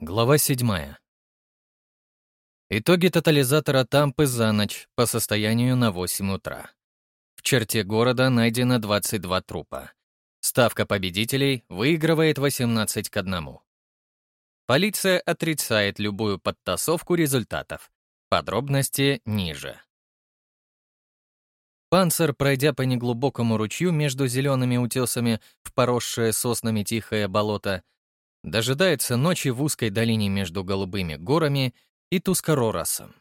Глава 7. Итоги тотализатора Тампы за ночь по состоянию на 8 утра. В черте города найдено 22 трупа. Ставка победителей выигрывает 18 к 1. Полиция отрицает любую подтасовку результатов. Подробности ниже. Панцер, пройдя по неглубокому ручью между зелеными утесами в поросшее соснами тихое болото, Дожидается ночи в узкой долине между голубыми горами и Тускароросом.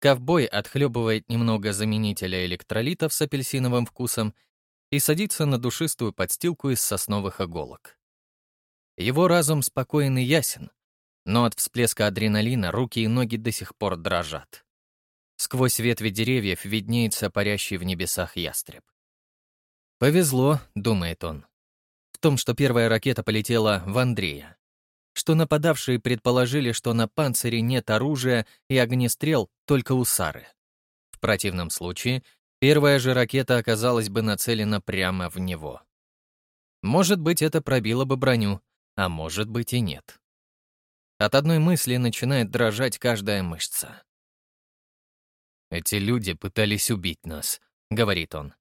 Ковбой отхлебывает немного заменителя электролитов с апельсиновым вкусом и садится на душистую подстилку из сосновых иголок. Его разум спокоен и ясен, но от всплеска адреналина руки и ноги до сих пор дрожат. Сквозь ветви деревьев виднеется парящий в небесах ястреб. «Повезло», — думает он том, что первая ракета полетела в Андрея. Что нападавшие предположили, что на панцире нет оружия и огнестрел только у Сары. В противном случае, первая же ракета оказалась бы нацелена прямо в него. Может быть, это пробило бы броню, а может быть и нет. От одной мысли начинает дрожать каждая мышца. «Эти люди пытались убить нас», — говорит он.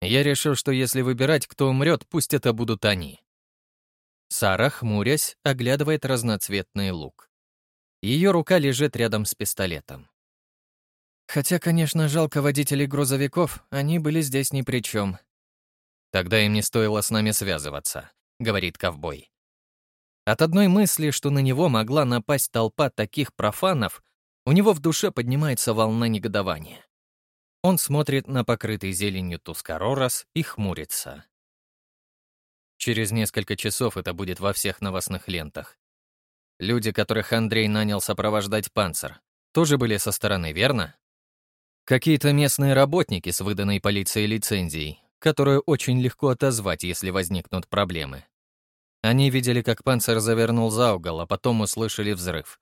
Я решил, что если выбирать, кто умрет, пусть это будут они. Сара, хмурясь, оглядывает разноцветный лук. Ее рука лежит рядом с пистолетом. Хотя, конечно, жалко водителей грузовиков, они были здесь ни при чем. Тогда им не стоило с нами связываться, говорит ковбой. От одной мысли, что на него могла напасть толпа таких профанов, у него в душе поднимается волна негодования. Он смотрит на покрытый зеленью Тускаророс и хмурится. Через несколько часов это будет во всех новостных лентах. Люди, которых Андрей нанял сопровождать «Панцер», тоже были со стороны, верно? Какие-то местные работники с выданной полицией лицензией, которую очень легко отозвать, если возникнут проблемы. Они видели, как «Панцер» завернул за угол, а потом услышали взрыв.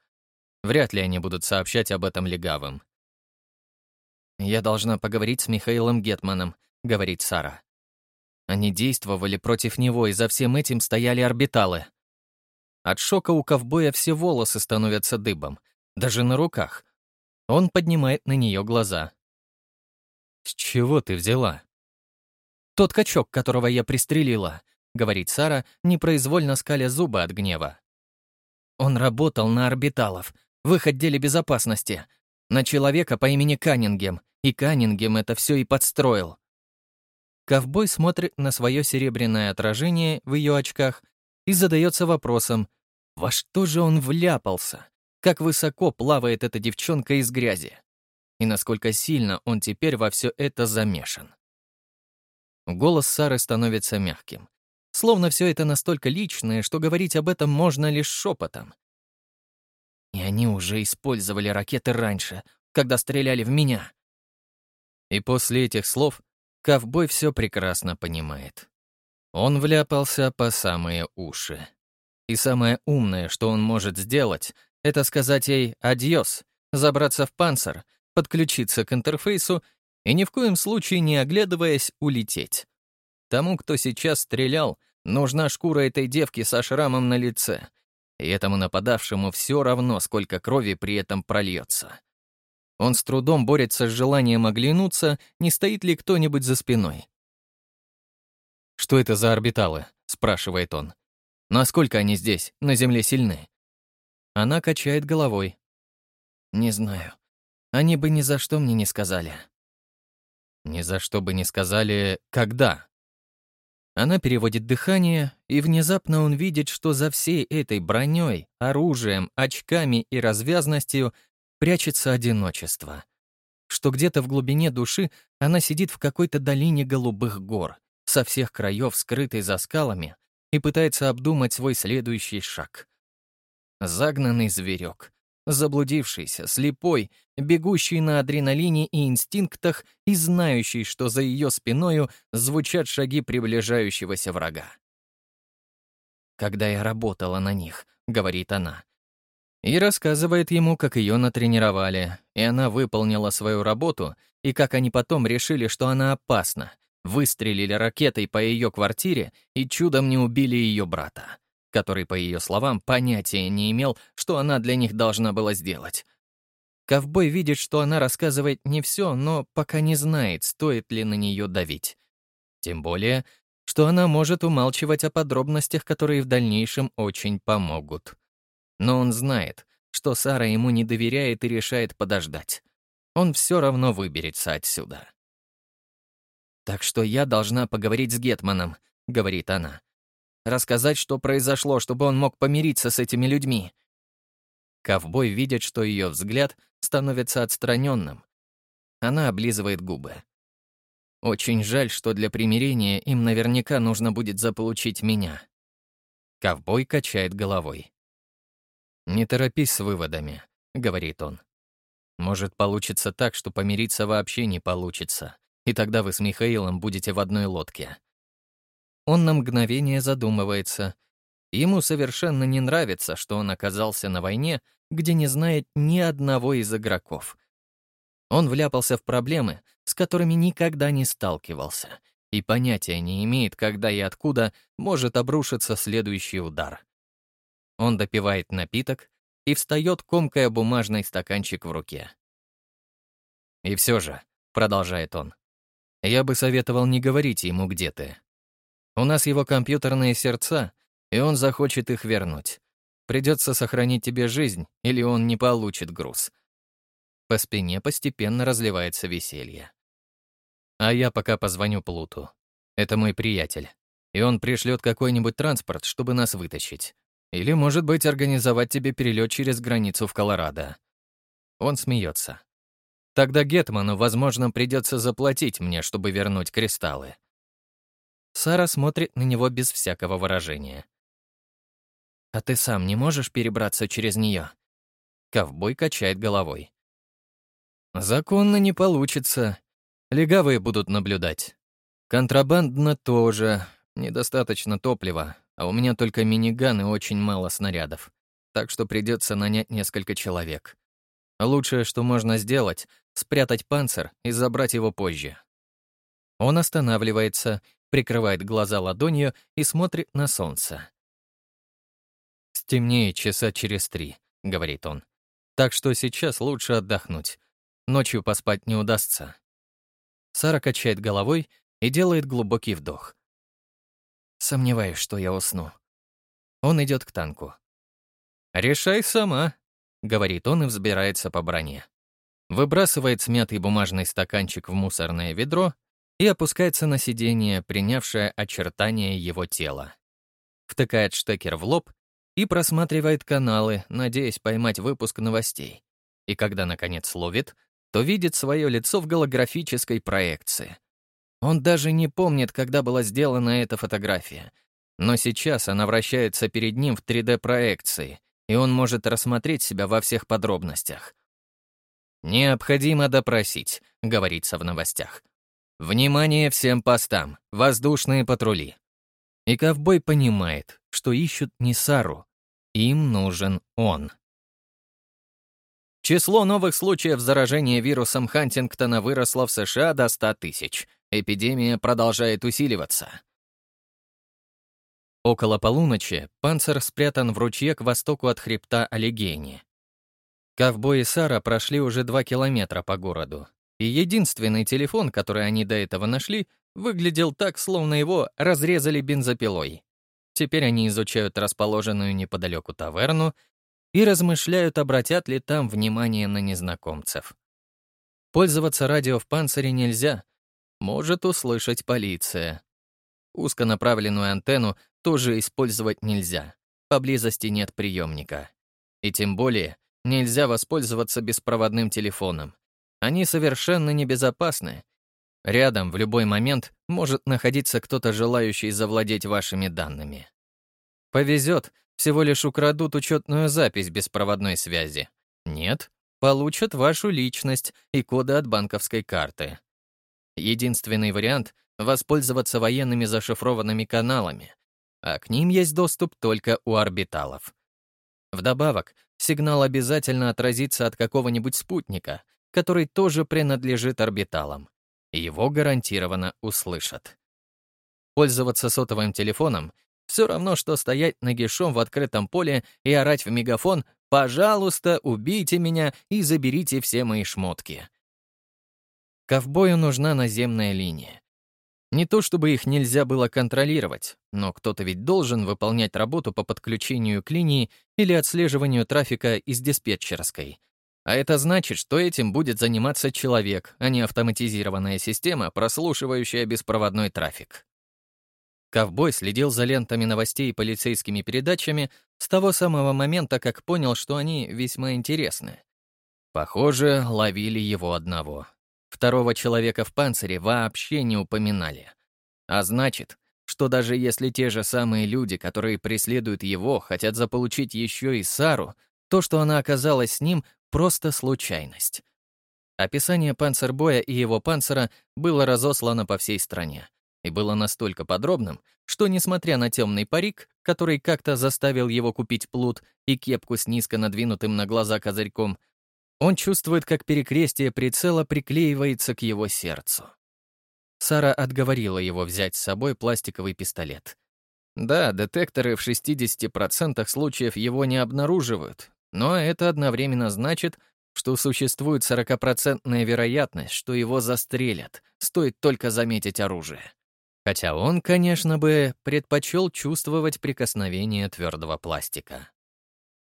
Вряд ли они будут сообщать об этом легавым. «Я должна поговорить с Михаилом Гетманом», — говорит Сара. Они действовали против него, и за всем этим стояли орбиталы. От шока у ковбоя все волосы становятся дыбом, даже на руках. Он поднимает на нее глаза. «С чего ты взяла?» «Тот качок, которого я пристрелила», — говорит Сара, непроизвольно скаля зубы от гнева. «Он работал на орбиталов, в их отделе безопасности, на человека по имени Каннингем, и Каннингем это все и подстроил. Ковбой смотрит на свое серебряное отражение в ее очках и задается вопросом, во что же он вляпался? Как высоко плавает эта девчонка из грязи? И насколько сильно он теперь во все это замешан? Голос Сары становится мягким. Словно все это настолько личное, что говорить об этом можно лишь шепотом. И они уже использовали ракеты раньше, когда стреляли в меня. И после этих слов ковбой все прекрасно понимает. Он вляпался по самые уши. И самое умное, что он может сделать, это сказать ей «адьос», забраться в панцир, подключиться к интерфейсу и ни в коем случае не оглядываясь улететь. Тому, кто сейчас стрелял, нужна шкура этой девки со шрамом на лице, и этому нападавшему все равно, сколько крови при этом прольется. Он с трудом борется с желанием оглянуться, не стоит ли кто-нибудь за спиной. «Что это за орбиталы?» — спрашивает он. «Насколько они здесь, на Земле, сильны?» Она качает головой. «Не знаю. Они бы ни за что мне не сказали». «Ни за что бы не сказали, когда?» Она переводит дыхание, и внезапно он видит, что за всей этой броней, оружием, очками и развязностью прячется одиночество. Что где-то в глубине души она сидит в какой-то долине голубых гор, со всех краев скрытой за скалами, и пытается обдумать свой следующий шаг. Загнанный зверек, заблудившийся, слепой, бегущий на адреналине и инстинктах и знающий, что за ее спиною звучат шаги приближающегося врага. «Когда я работала на них», — говорит она, и рассказывает ему, как ее натренировали, и она выполнила свою работу, и как они потом решили, что она опасна, выстрелили ракетой по ее квартире и чудом не убили ее брата который, по ее словам, понятия не имел, что она для них должна была сделать. Ковбой видит, что она рассказывает не все, но пока не знает, стоит ли на нее давить. Тем более, что она может умалчивать о подробностях, которые в дальнейшем очень помогут. Но он знает, что Сара ему не доверяет и решает подождать. Он все равно выберется отсюда. «Так что я должна поговорить с Гетманом», — говорит она. «Рассказать, что произошло, чтобы он мог помириться с этими людьми». Ковбой видит, что ее взгляд становится отстраненным. Она облизывает губы. Очень жаль, что для примирения им наверняка нужно будет заполучить меня. Ковбой качает головой. «Не торопись с выводами», — говорит он. «Может, получится так, что помириться вообще не получится, и тогда вы с Михаилом будете в одной лодке». Он на мгновение задумывается. Ему совершенно не нравится, что он оказался на войне, где не знает ни одного из игроков. Он вляпался в проблемы, с которыми никогда не сталкивался, и понятия не имеет, когда и откуда может обрушиться следующий удар. Он допивает напиток и встает, комкая бумажный стаканчик в руке. «И все же», — продолжает он, — «я бы советовал не говорить ему, где ты. У нас его компьютерные сердца, и он захочет их вернуть. Придется сохранить тебе жизнь, или он не получит груз». По спине постепенно разливается веселье. А я пока позвоню Плуту. Это мой приятель. И он пришлет какой-нибудь транспорт, чтобы нас вытащить. Или, может быть, организовать тебе перелет через границу в Колорадо. Он смеется. Тогда Гетману, возможно, придется заплатить мне, чтобы вернуть кристаллы. Сара смотрит на него без всякого выражения. «А ты сам не можешь перебраться через нее?» Ковбой качает головой. «Законно не получится. Легавые будут наблюдать. Контрабандно тоже. Недостаточно топлива, а у меня только миниган и очень мало снарядов. Так что придется нанять несколько человек. Лучшее, что можно сделать, спрятать панцир и забрать его позже. Он останавливается, прикрывает глаза ладонью и смотрит на солнце. «Стемнеет часа через три», — говорит он. «Так что сейчас лучше отдохнуть. Ночью поспать не удастся». Сара качает головой и делает глубокий вдох. Сомневаюсь, что я усну. Он идет к танку. «Решай сама», — говорит он и взбирается по броне. Выбрасывает смятый бумажный стаканчик в мусорное ведро и опускается на сиденье, принявшее очертания его тела. Втыкает штекер в лоб и просматривает каналы, надеясь поймать выпуск новостей. И когда, наконец, ловит, то видит свое лицо в голографической проекции. Он даже не помнит, когда была сделана эта фотография. Но сейчас она вращается перед ним в 3D-проекции, и он может рассмотреть себя во всех подробностях. «Необходимо допросить», — говорится в новостях. «Внимание всем постам! Воздушные патрули!» И ковбой понимает, что ищут не Сару. Им нужен он. Число новых случаев заражения вирусом Хантингтона выросло в США до 100 тысяч. Эпидемия продолжает усиливаться. Около полуночи панцир спрятан в ручье к востоку от хребта Олегени. Ковбой и Сара прошли уже два километра по городу, и единственный телефон, который они до этого нашли, выглядел так, словно его разрезали бензопилой. Теперь они изучают расположенную неподалеку таверну и размышляют, обратят ли там внимание на незнакомцев. Пользоваться радио в панцире нельзя — может услышать полиция. Узконаправленную антенну тоже использовать нельзя. Поблизости нет приемника. И тем более нельзя воспользоваться беспроводным телефоном. Они совершенно небезопасны. Рядом в любой момент может находиться кто-то, желающий завладеть вашими данными. Повезет, всего лишь украдут учетную запись беспроводной связи. Нет, получат вашу личность и коды от банковской карты. Единственный вариант — воспользоваться военными зашифрованными каналами, а к ним есть доступ только у орбиталов. Вдобавок, сигнал обязательно отразится от какого-нибудь спутника, который тоже принадлежит орбиталам. Его гарантированно услышат. Пользоваться сотовым телефоном Все равно, что стоять нагишом в открытом поле и орать в мегафон «Пожалуйста, убейте меня и заберите все мои шмотки». Ковбою нужна наземная линия. Не то чтобы их нельзя было контролировать, но кто-то ведь должен выполнять работу по подключению к линии или отслеживанию трафика из диспетчерской. А это значит, что этим будет заниматься человек, а не автоматизированная система, прослушивающая беспроводной трафик. Ковбой следил за лентами новостей и полицейскими передачами с того самого момента, как понял, что они весьма интересны. Похоже, ловили его одного. Второго человека в панцире вообще не упоминали. А значит, что даже если те же самые люди, которые преследуют его, хотят заполучить еще и Сару, то, что она оказалась с ним, просто случайность. Описание панцербоя и его панцера было разослано по всей стране и было настолько подробным, что, несмотря на темный парик, который как-то заставил его купить плут и кепку с низко надвинутым на глаза козырьком, он чувствует, как перекрестие прицела приклеивается к его сердцу. Сара отговорила его взять с собой пластиковый пистолет. Да, детекторы в 60% случаев его не обнаруживают, но это одновременно значит, что существует 40% вероятность, что его застрелят, стоит только заметить оружие. Хотя он, конечно бы, предпочел чувствовать прикосновение твердого пластика.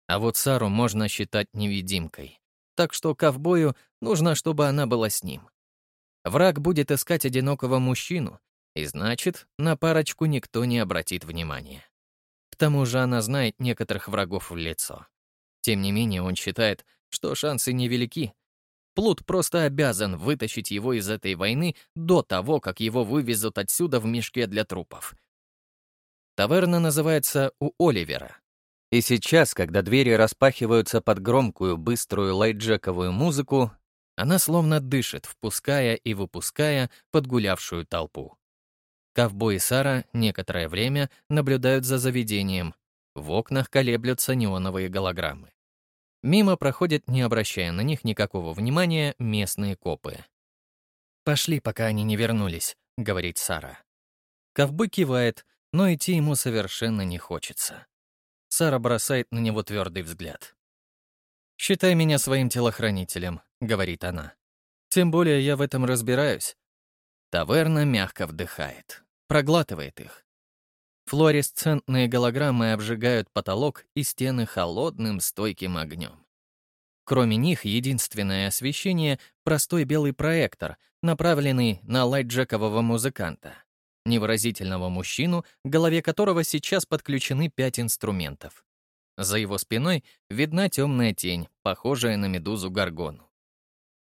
А вот Сару можно считать невидимкой. Так что ковбою нужно, чтобы она была с ним. Враг будет искать одинокого мужчину, и значит, на парочку никто не обратит внимания. К тому же она знает некоторых врагов в лицо. Тем не менее, он считает, что шансы невелики, Плут просто обязан вытащить его из этой войны до того, как его вывезут отсюда в мешке для трупов. Таверна называется «У Оливера». И сейчас, когда двери распахиваются под громкую, быструю лайджековую музыку, она словно дышит, впуская и выпуская подгулявшую толпу. Ковбой и Сара некоторое время наблюдают за заведением. В окнах колеблются неоновые голограммы. Мимо проходят, не обращая на них никакого внимания, местные копы. «Пошли, пока они не вернулись», — говорит Сара. Ковбой кивает, но идти ему совершенно не хочется. Сара бросает на него твердый взгляд. «Считай меня своим телохранителем», — говорит она. «Тем более я в этом разбираюсь». Таверна мягко вдыхает, проглатывает их. Флуоресцентные голограммы обжигают потолок и стены холодным стойким огнем. Кроме них, единственное освещение — простой белый проектор, направленный на лайтджекового музыканта, невыразительного мужчину, к голове которого сейчас подключены пять инструментов. За его спиной видна темная тень, похожая на медузу Гаргону.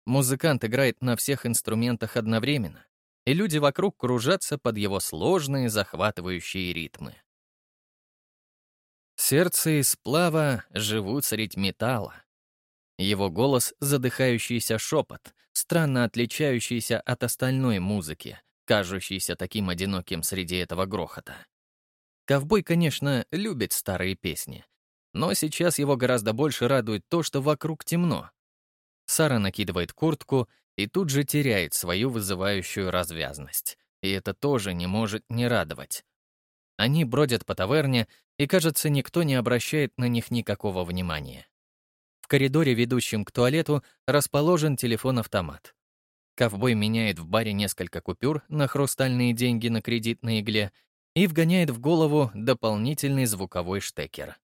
Музыкант играет на всех инструментах одновременно, и люди вокруг кружатся под его сложные захватывающие ритмы. Сердце и сплава живут средь металла. Его голос — задыхающийся шепот, странно отличающийся от остальной музыки, кажущийся таким одиноким среди этого грохота. Ковбой, конечно, любит старые песни, но сейчас его гораздо больше радует то, что вокруг темно. Сара накидывает куртку и тут же теряет свою вызывающую развязность. И это тоже не может не радовать. Они бродят по таверне, и, кажется, никто не обращает на них никакого внимания. В коридоре, ведущем к туалету, расположен телефон-автомат. Ковбой меняет в баре несколько купюр на хрустальные деньги на кредитной игле и вгоняет в голову дополнительный звуковой штекер.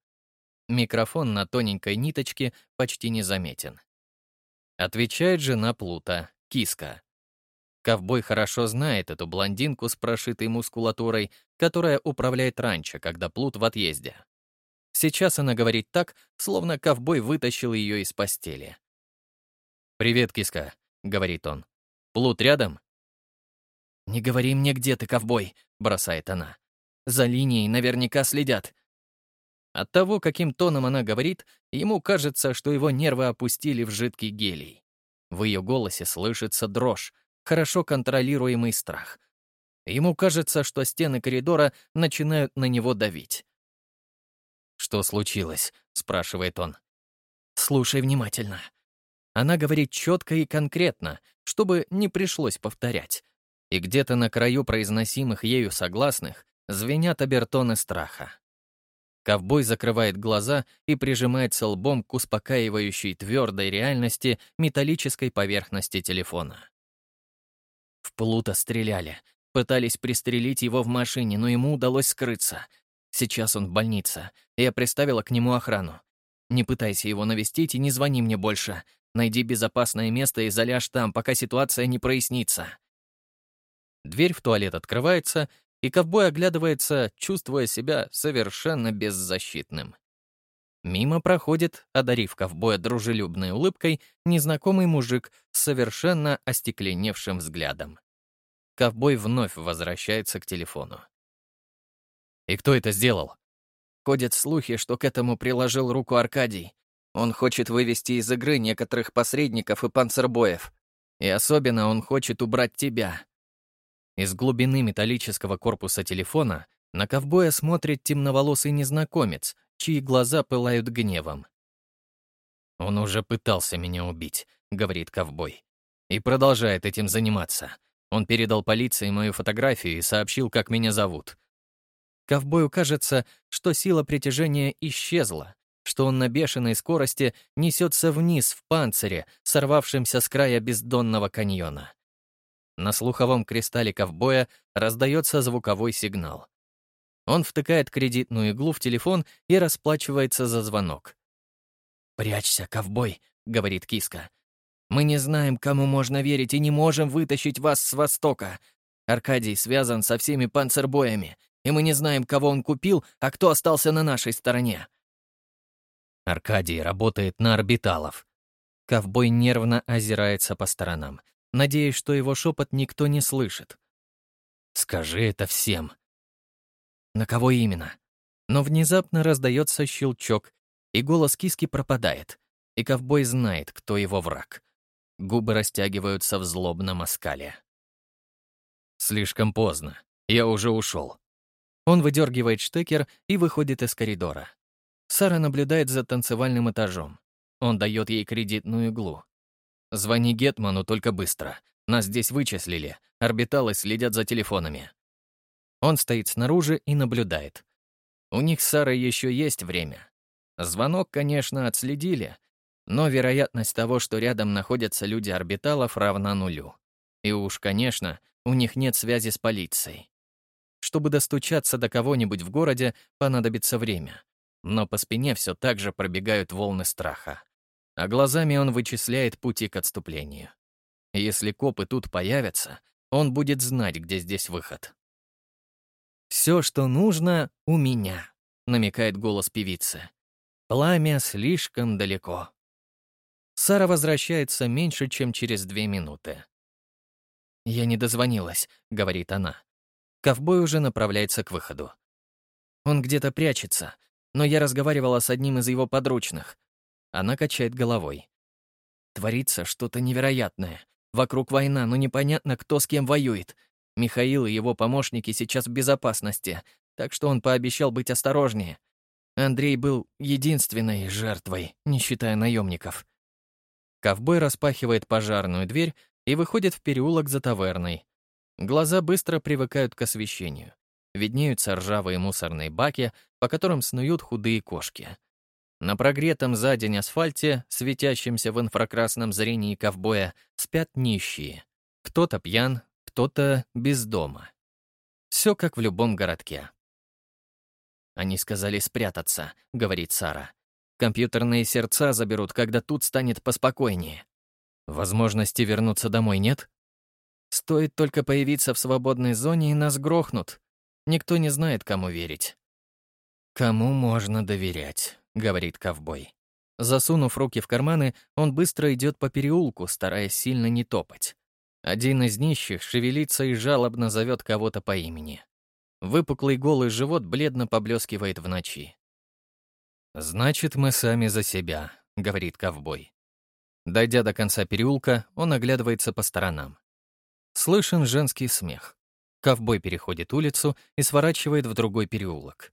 Микрофон на тоненькой ниточке почти незаметен. Отвечает жена Плута, киска. Ковбой хорошо знает эту блондинку с прошитой мускулатурой, которая управляет ранчо, когда Плут в отъезде. Сейчас она говорит так, словно ковбой вытащил ее из постели. «Привет, киска», — говорит он. «Плут рядом?» «Не говори мне, где ты, ковбой», — бросает она. «За линией наверняка следят. От того, каким тоном она говорит, ему кажется, что его нервы опустили в жидкий гелий. В ее голосе слышится дрожь, хорошо контролируемый страх. Ему кажется, что стены коридора начинают на него давить. «Что случилось?» — спрашивает он. «Слушай внимательно». Она говорит четко и конкретно, чтобы не пришлось повторять. И где-то на краю произносимых ею согласных звенят обертоны страха. Ковбой закрывает глаза и прижимается лбом к успокаивающей твердой реальности металлической поверхности телефона. В Плута стреляли. Пытались пристрелить его в машине, но ему удалось скрыться. Сейчас он в больнице. Я приставила к нему охрану. Не пытайся его навестить и не звони мне больше. Найди безопасное место и заляжь там, пока ситуация не прояснится. Дверь в туалет открывается, и ковбой оглядывается, чувствуя себя совершенно беззащитным. Мимо проходит, одарив ковбоя дружелюбной улыбкой, незнакомый мужик с совершенно остекленевшим взглядом. Ковбой вновь возвращается к телефону. «И кто это сделал?» Ходят слухи, что к этому приложил руку Аркадий. Он хочет вывести из игры некоторых посредников и панцербоев. И особенно он хочет убрать тебя. Из глубины металлического корпуса телефона на ковбоя смотрит темноволосый незнакомец, чьи глаза пылают гневом. «Он уже пытался меня убить», — говорит ковбой. «И продолжает этим заниматься. Он передал полиции мою фотографию и сообщил, как меня зовут. Ковбою кажется, что сила притяжения исчезла, что он на бешеной скорости несется вниз в панцире, сорвавшемся с края бездонного каньона. На слуховом кристалле ковбоя раздается звуковой сигнал. Он втыкает кредитную иглу в телефон и расплачивается за звонок. «Прячься, ковбой», — говорит киска. «Мы не знаем, кому можно верить, и не можем вытащить вас с Востока. Аркадий связан со всеми панцербоями, и мы не знаем, кого он купил, а кто остался на нашей стороне». Аркадий работает на орбиталов. Ковбой нервно озирается по сторонам надеясь, что его шепот никто не слышит. «Скажи это всем». «На кого именно?» Но внезапно раздается щелчок, и голос киски пропадает, и ковбой знает, кто его враг. Губы растягиваются в злобном оскале. «Слишком поздно. Я уже ушел». Он выдергивает штекер и выходит из коридора. Сара наблюдает за танцевальным этажом. Он дает ей кредитную иглу. Звони Гетману только быстро. Нас здесь вычислили. Орбиталы следят за телефонами. Он стоит снаружи и наблюдает. У них с Сарой еще есть время. Звонок, конечно, отследили, но вероятность того, что рядом находятся люди орбиталов, равна нулю. И уж, конечно, у них нет связи с полицией. Чтобы достучаться до кого-нибудь в городе, понадобится время. Но по спине все так же пробегают волны страха а глазами он вычисляет пути к отступлению. Если копы тут появятся, он будет знать, где здесь выход. «Все, что нужно, у меня», — намекает голос певицы. «Пламя слишком далеко». Сара возвращается меньше, чем через две минуты. «Я не дозвонилась», — говорит она. Ковбой уже направляется к выходу. Он где-то прячется, но я разговаривала с одним из его подручных. Она качает головой. Творится что-то невероятное. Вокруг война, но непонятно, кто с кем воюет. Михаил и его помощники сейчас в безопасности, так что он пообещал быть осторожнее. Андрей был единственной жертвой, не считая наемников. Ковбой распахивает пожарную дверь и выходит в переулок за таверной. Глаза быстро привыкают к освещению. Виднеются ржавые мусорные баки, по которым снуют худые кошки. На прогретом за день асфальте, светящемся в инфракрасном зрении ковбоя, спят нищие. Кто-то пьян, кто-то без дома. Все как в любом городке. «Они сказали спрятаться», — говорит Сара. «Компьютерные сердца заберут, когда тут станет поспокойнее. Возможности вернуться домой нет? Стоит только появиться в свободной зоне, и нас грохнут. Никто не знает, кому верить. Кому можно доверять?» — говорит ковбой. Засунув руки в карманы, он быстро идет по переулку, стараясь сильно не топать. Один из нищих шевелится и жалобно зовет кого-то по имени. Выпуклый голый живот бледно поблескивает в ночи. «Значит, мы сами за себя», — говорит ковбой. Дойдя до конца переулка, он оглядывается по сторонам. Слышен женский смех. Ковбой переходит улицу и сворачивает в другой переулок.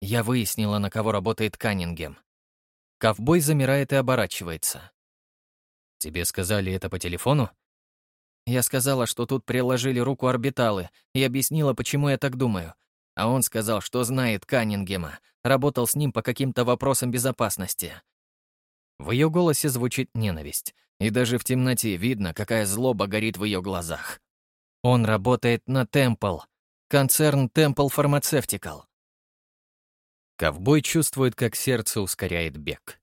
Я выяснила, на кого работает Каннингем. Ковбой замирает и оборачивается. «Тебе сказали это по телефону?» Я сказала, что тут приложили руку орбиталы, и объяснила, почему я так думаю. А он сказал, что знает Каннингема, работал с ним по каким-то вопросам безопасности. В ее голосе звучит ненависть, и даже в темноте видно, какая злоба горит в ее глазах. Он работает на Темпл, концерн Temple Pharmaceutical. Ковбой чувствует, как сердце ускоряет бег.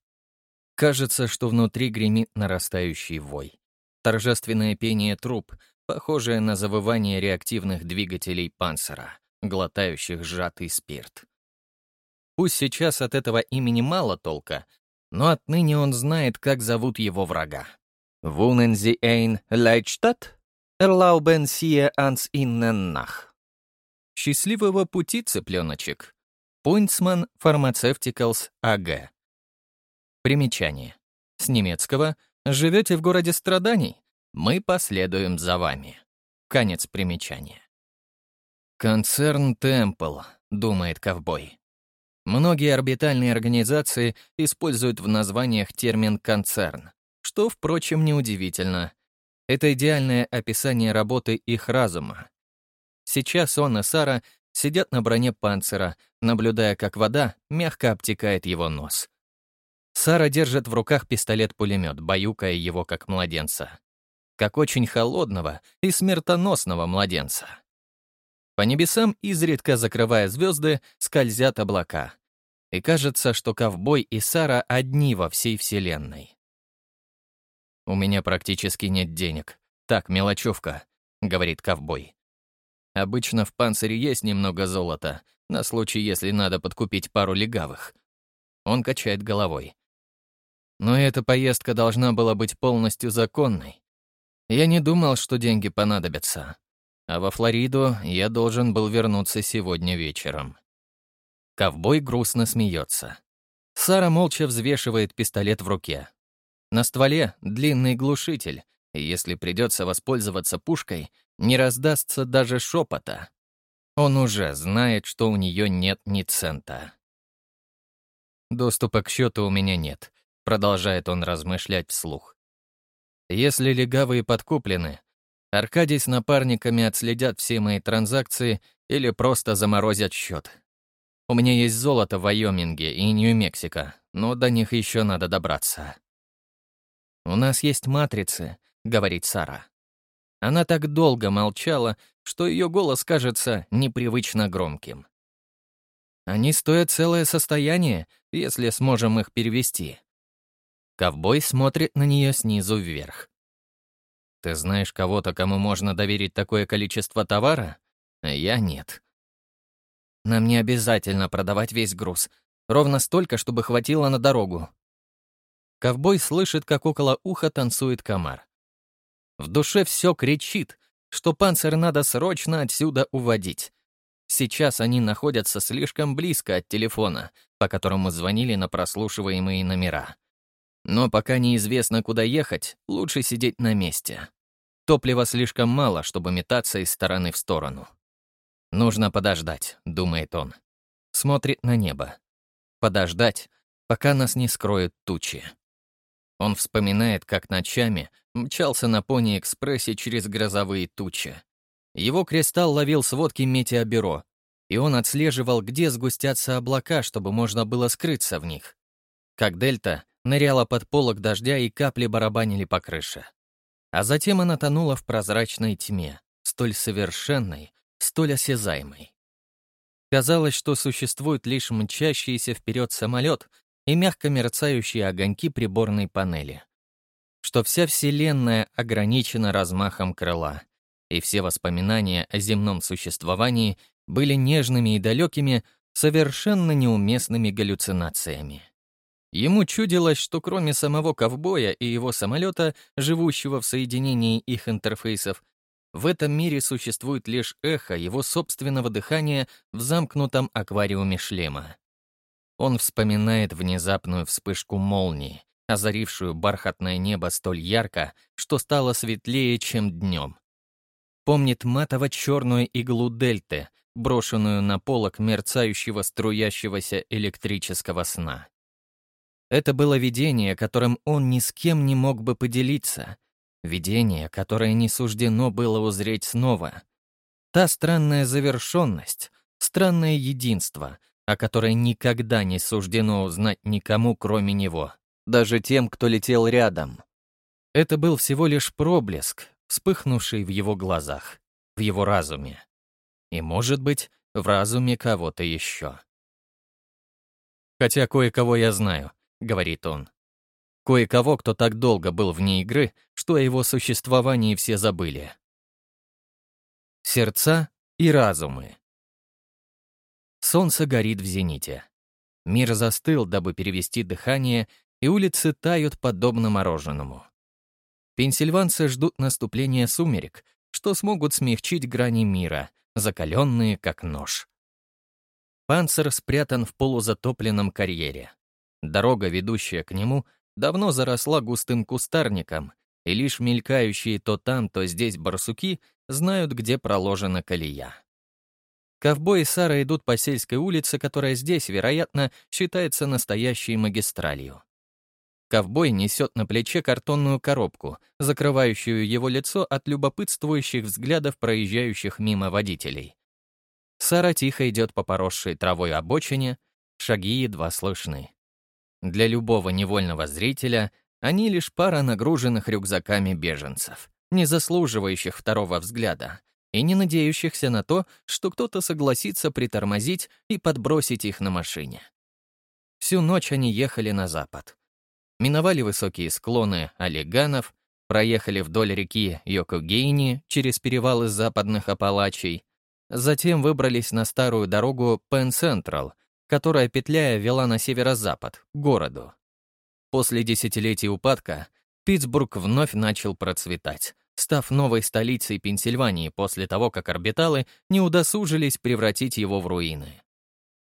Кажется, что внутри гремит нарастающий вой. Торжественное пение труб, похожее на завывание реактивных двигателей панцера, глотающих сжатый спирт. Пусть сейчас от этого имени мало толка, но отныне он знает, как зовут его врага. «Wohnen Sie ein Leitstadt? Erlauben Sie ans Innen nach?» «Счастливого пути, цыпленочек!» Пойнтсман Pharmaceuticals AG. Примечание. С немецкого «Живете в городе страданий? Мы последуем за вами». Конец примечания. «Концерн Темпл», — думает ковбой. Многие орбитальные организации используют в названиях термин «концерн», что, впрочем, неудивительно. Это идеальное описание работы их разума. Сейчас он и Сара сидят на броне панцира, наблюдая, как вода мягко обтекает его нос. Сара держит в руках пистолет-пулемет, баюкая его как младенца. Как очень холодного и смертоносного младенца. По небесам, изредка закрывая звезды, скользят облака. И кажется, что ковбой и Сара одни во всей Вселенной. «У меня практически нет денег. Так, мелочевка», — говорит ковбой. «Обычно в панцире есть немного золота, на случай, если надо подкупить пару легавых». Он качает головой. Но эта поездка должна была быть полностью законной. Я не думал, что деньги понадобятся. А во Флориду я должен был вернуться сегодня вечером. Ковбой грустно смеется. Сара молча взвешивает пистолет в руке. На стволе длинный глушитель, и если придется воспользоваться пушкой, не раздастся даже шепота. Он уже знает, что у нее нет ни цента. Доступа к счету у меня нет, продолжает он размышлять вслух. Если легавые подкуплены, Аркадий с напарниками отследят все мои транзакции или просто заморозят счет. У меня есть золото в Вайоминге и Нью-Мексико, но до них еще надо добраться. «У нас есть матрицы», — говорит Сара. Она так долго молчала, что ее голос кажется непривычно громким. Они стоят целое состояние, если сможем их перевести. Ковбой смотрит на нее снизу вверх. «Ты знаешь кого-то, кому можно доверить такое количество товара? Я нет». «Нам не обязательно продавать весь груз. Ровно столько, чтобы хватило на дорогу». Ковбой слышит, как около уха танцует комар. В душе все кричит, что панцирь надо срочно отсюда уводить. Сейчас они находятся слишком близко от телефона, по которому звонили на прослушиваемые номера. Но пока неизвестно, куда ехать, лучше сидеть на месте. Топлива слишком мало, чтобы метаться из стороны в сторону. «Нужно подождать», — думает он. Смотрит на небо. Подождать, пока нас не скроют тучи. Он вспоминает, как ночами мчался на пони-экспрессе через грозовые тучи. Его кристалл ловил сводки метеобюро, и он отслеживал, где сгустятся облака, чтобы можно было скрыться в них. Как Дельта ныряла под полок дождя, и капли барабанили по крыше. А затем она тонула в прозрачной тьме, столь совершенной, столь осязаемой. Казалось, что существует лишь мчащийся вперед самолет и мягко мерцающие огоньки приборной панели. Что вся Вселенная ограничена размахом крыла, и все воспоминания о земном существовании были нежными и далекими, совершенно неуместными галлюцинациями. Ему чудилось, что кроме самого ковбоя и его самолета, живущего в соединении их интерфейсов, в этом мире существует лишь эхо его собственного дыхания в замкнутом аквариуме шлема. Он вспоминает внезапную вспышку молнии, озарившую бархатное небо столь ярко, что стало светлее, чем днем. Помнит матово-черную иглу дельты, брошенную на полок мерцающего струящегося электрического сна. Это было видение, которым он ни с кем не мог бы поделиться, Видение, которое не суждено было узреть снова. Та странная завершенность, странное единство, о которой никогда не суждено узнать никому, кроме него, даже тем, кто летел рядом. Это был всего лишь проблеск, вспыхнувший в его глазах, в его разуме. И, может быть, в разуме кого-то еще. «Хотя кое-кого я знаю», — говорит он. Кое-кого, кто так долго был вне игры, что о его существовании все забыли. Сердца и разумы. Солнце горит в зените. Мир застыл, дабы перевести дыхание, и улицы тают подобно мороженому. Пенсильванцы ждут наступления сумерек, что смогут смягчить грани мира, закаленные как нож. Панцер спрятан в полузатопленном карьере. Дорога, ведущая к нему, давно заросла густым кустарником, и лишь мелькающие то там, то здесь барсуки знают, где проложена колея. Ковбой и Сара идут по сельской улице, которая здесь, вероятно, считается настоящей магистралью. Ковбой несет на плече картонную коробку, закрывающую его лицо от любопытствующих взглядов проезжающих мимо водителей. Сара тихо идет по поросшей травой обочине, шаги едва слышны. Для любого невольного зрителя они лишь пара нагруженных рюкзаками беженцев, не заслуживающих второго взгляда и не надеющихся на то, что кто-то согласится притормозить и подбросить их на машине. Всю ночь они ехали на запад. Миновали высокие склоны Олеганов, проехали вдоль реки Йокогейни через перевал из западных Апалачей, затем выбрались на старую дорогу Пен-Централ, которая, петляя, вела на северо-запад, к городу. После десятилетий упадка Питтсбург вновь начал процветать, став новой столицей Пенсильвании после того, как орбиталы не удосужились превратить его в руины.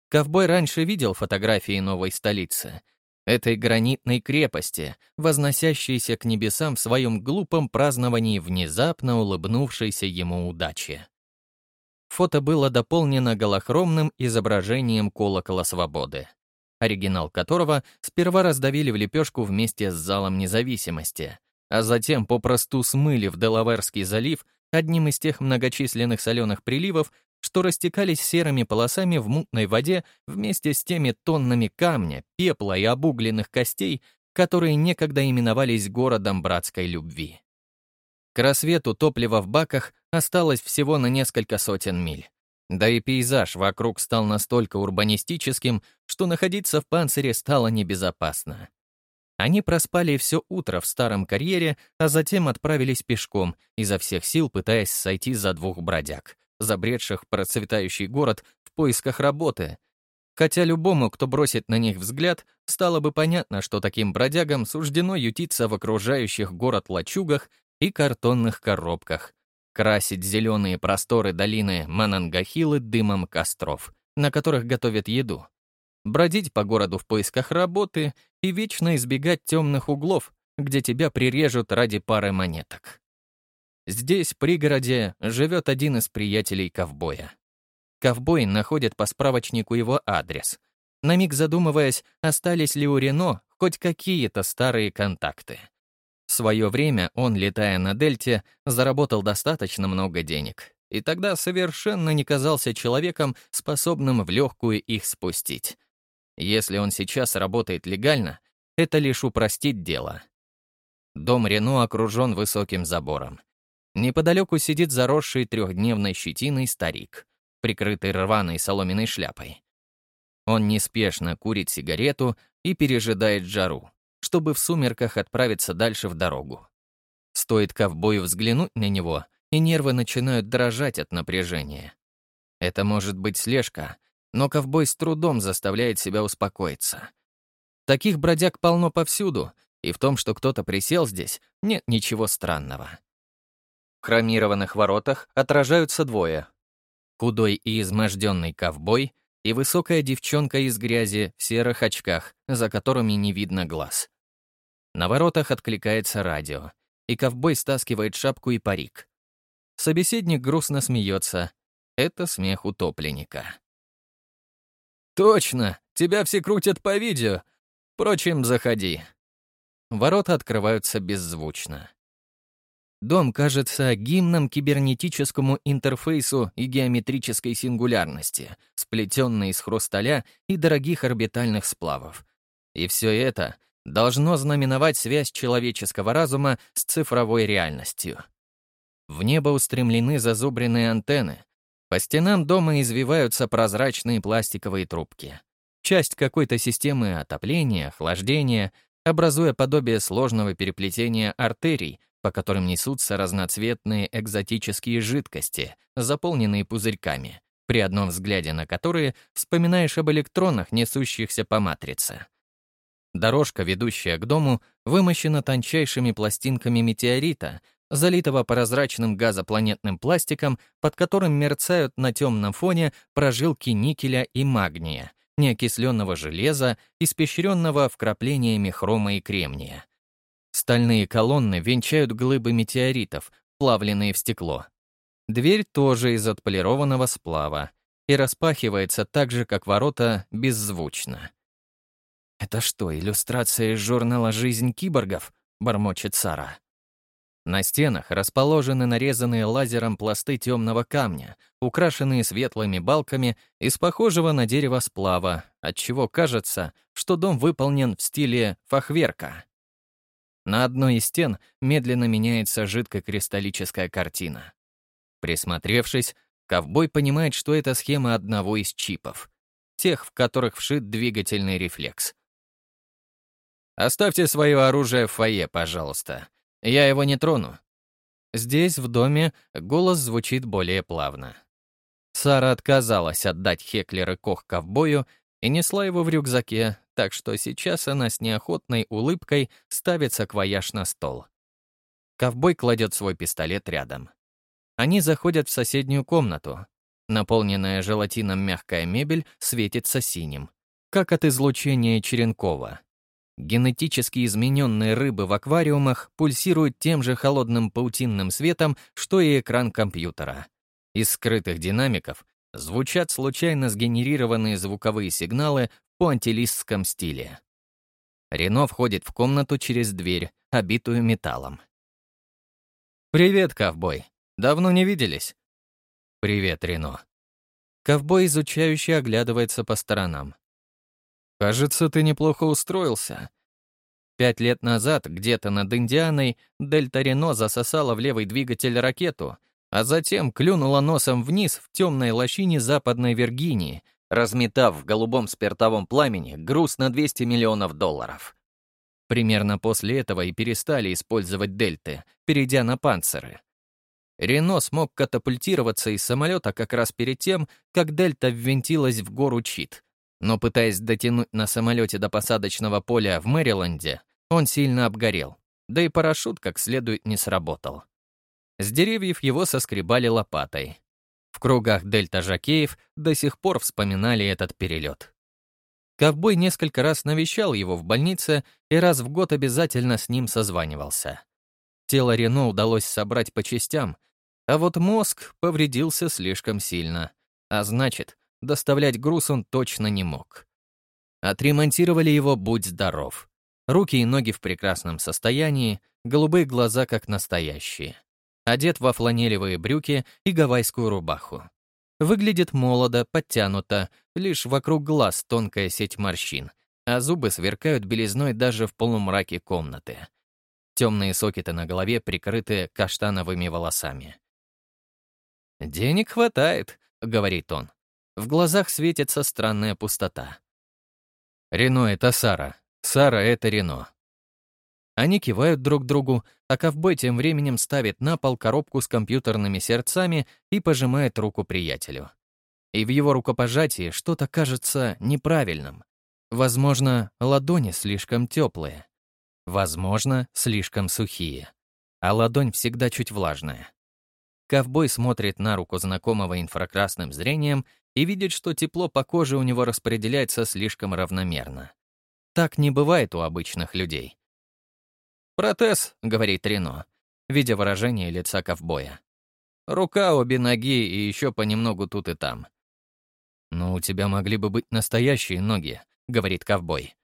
Ковбой раньше видел фотографии новой столицы, этой гранитной крепости, возносящейся к небесам в своем глупом праздновании внезапно улыбнувшейся ему удачи. Фото было дополнено голохромным изображением колокола свободы, оригинал которого сперва раздавили в лепешку вместе с залом независимости, а затем попросту смыли в Делаверский залив одним из тех многочисленных соленых приливов, что растекались серыми полосами в мутной воде вместе с теми тоннами камня, пепла и обугленных костей, которые некогда именовались городом братской любви. К рассвету топлива в баках осталось всего на несколько сотен миль. Да и пейзаж вокруг стал настолько урбанистическим, что находиться в панцире стало небезопасно. Они проспали все утро в старом карьере, а затем отправились пешком, изо всех сил пытаясь сойти за двух бродяг, забредших в процветающий город в поисках работы. Хотя любому, кто бросит на них взгляд, стало бы понятно, что таким бродягам суждено ютиться в окружающих город лачугах и картонных коробках, красить зеленые просторы долины Манангахилы дымом костров, на которых готовят еду, бродить по городу в поисках работы и вечно избегать темных углов, где тебя прирежут ради пары монеток. Здесь, в пригороде, живет один из приятелей ковбоя. Ковбой находит по справочнику его адрес, на миг задумываясь, остались ли у Рено хоть какие-то старые контакты. В свое время он, летая на Дельте, заработал достаточно много денег, и тогда совершенно не казался человеком, способным в легкую их спустить. Если он сейчас работает легально, это лишь упростит дело. Дом Рено окружен высоким забором. Неподалеку сидит заросший трехдневной щетиной старик, прикрытый рваной соломенной шляпой. Он неспешно курит сигарету и пережидает жару чтобы в сумерках отправиться дальше в дорогу. Стоит ковбою взглянуть на него, и нервы начинают дрожать от напряжения. Это может быть слежка, но ковбой с трудом заставляет себя успокоиться. Таких бродяг полно повсюду, и в том, что кто-то присел здесь, нет ничего странного. В хромированных воротах отражаются двое. Худой и изможденный ковбой и высокая девчонка из грязи в серых очках, за которыми не видно глаз. На воротах откликается радио, и ковбой стаскивает шапку и парик. Собеседник грустно смеется. Это смех утопленника. «Точно! Тебя все крутят по видео. Впрочем, заходи». Ворота открываются беззвучно. дом кажется гимном кибернетическому интерфейсу и геометрической сингулярности, сплетенной из хрусталя и дорогих орбитальных сплавов. И все это должно знаменовать связь человеческого разума с цифровой реальностью. В небо устремлены зазубренные антенны. По стенам дома извиваются прозрачные пластиковые трубки. Часть какой-то системы отопления, охлаждения, образуя подобие сложного переплетения артерий, по которым несутся разноцветные экзотические жидкости, заполненные пузырьками, при одном взгляде на которые вспоминаешь об электронах, несущихся по матрице. Дорожка, ведущая к дому, вымощена тончайшими пластинками метеорита, залитого прозрачным газопланетным пластиком, под которым мерцают на темном фоне прожилки никеля и магния, неокисленного железа, испещренного вкраплениями хрома и кремния. Стальные колонны венчают глыбы метеоритов, плавленные в стекло. Дверь тоже из отполированного сплава и распахивается так же, как ворота, беззвучно. «Это что, иллюстрация из журнала «Жизнь киборгов»?» — бормочет Сара. На стенах расположены нарезанные лазером пласты темного камня, украшенные светлыми балками из похожего на дерево сплава, отчего кажется, что дом выполнен в стиле фахверка. На одной из стен медленно меняется жидкокристаллическая картина. Присмотревшись, ковбой понимает, что это схема одного из чипов, тех, в которых вшит двигательный рефлекс. «Оставьте свое оружие в фойе, пожалуйста», я его не трону. Здесь, в доме, голос звучит более плавно. Сара отказалась отдать Хеклера Кох ковбою и несла его в рюкзаке, так что сейчас она с неохотной улыбкой ставит саквояж на стол. Ковбой кладет свой пистолет рядом. Они заходят в соседнюю комнату. Наполненная желатином мягкая мебель светится синим, как от излучения Черенкова. Генетически измененные рыбы в аквариумах пульсируют тем же холодным паутинным светом, что и экран компьютера. Из скрытых динамиков звучат случайно сгенерированные звуковые сигналы в пуантилистском стиле. Рено входит в комнату через дверь, обитую металлом. «Привет, ковбой. Давно не виделись?» «Привет, Рено». Ковбой изучающе оглядывается по сторонам. «Кажется, ты неплохо устроился». Пять лет назад, где-то над Индианой, Дельта Рено засосала в левый двигатель ракету, а затем клюнула носом вниз в темной лощине Западной Виргинии, разметав в голубом спиртовом пламени груз на 200 миллионов долларов. Примерно после этого и перестали использовать дельты, перейдя на панциры. Рено смог катапультироваться из самолета как раз перед тем, как дельта ввинтилась в гору Чит — но пытаясь дотянуть на самолете до посадочного поля в Мэриленде, он сильно обгорел, да и парашют как следует не сработал. С деревьев его соскребали лопатой. В кругах дельта-жакеев до сих пор вспоминали этот перелет. Ковбой несколько раз навещал его в больнице и раз в год обязательно с ним созванивался. Тело Рено удалось собрать по частям, а вот мозг повредился слишком сильно. А значит, доставлять груз он точно не мог. Отремонтировали его «Будь здоров». Руки и ноги в прекрасном состоянии, голубые глаза как настоящие. Одет во фланелевые брюки и гавайскую рубаху. Выглядит молодо, подтянуто, лишь вокруг глаз тонкая сеть морщин, а зубы сверкают белизной даже в полумраке комнаты. Темные сокеты на голове прикрыты каштановыми волосами. «Денег хватает», — говорит он. В глазах светится странная пустота. «Рено — это Сара. Сара — это Рено». Они кивают друг другу, а ковбой тем временем ставит на пол коробку с компьютерными сердцами и пожимает руку приятелю. И в его рукопожатии что-то кажется неправильным. Возможно, ладони слишком теплые. Возможно, слишком сухие. А ладонь всегда чуть влажная. Ковбой смотрит на руку знакомого инфракрасным зрением и видит, что тепло по коже у него распределяется слишком равномерно. Так не бывает у обычных людей. «Протез», — говорит Рено, видя выражение лица ковбоя. «Рука, обе ноги и еще понемногу тут и там». «Но у тебя могли бы быть настоящие ноги», — говорит ковбой.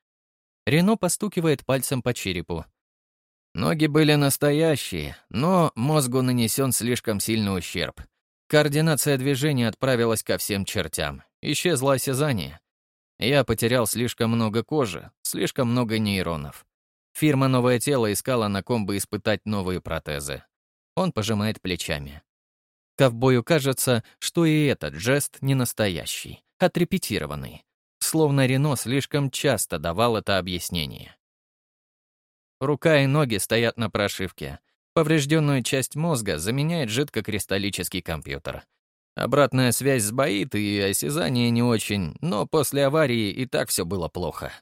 Рено постукивает пальцем по черепу. Ноги были настоящие, но мозгу нанесен слишком сильный ущерб. Координация движения отправилась ко всем чертям. Исчезло осязание. Я потерял слишком много кожи, слишком много нейронов. Фирма «Новое тело» искала, на ком бы испытать новые протезы. Он пожимает плечами. Ковбою кажется, что и этот жест не настоящий, отрепетированный. Словно Рено слишком часто давал это объяснение. Рука и ноги стоят на прошивке. Поврежденную часть мозга заменяет жидкокристаллический компьютер. Обратная связь сбоит, и осязание не очень, но после аварии и так все было плохо.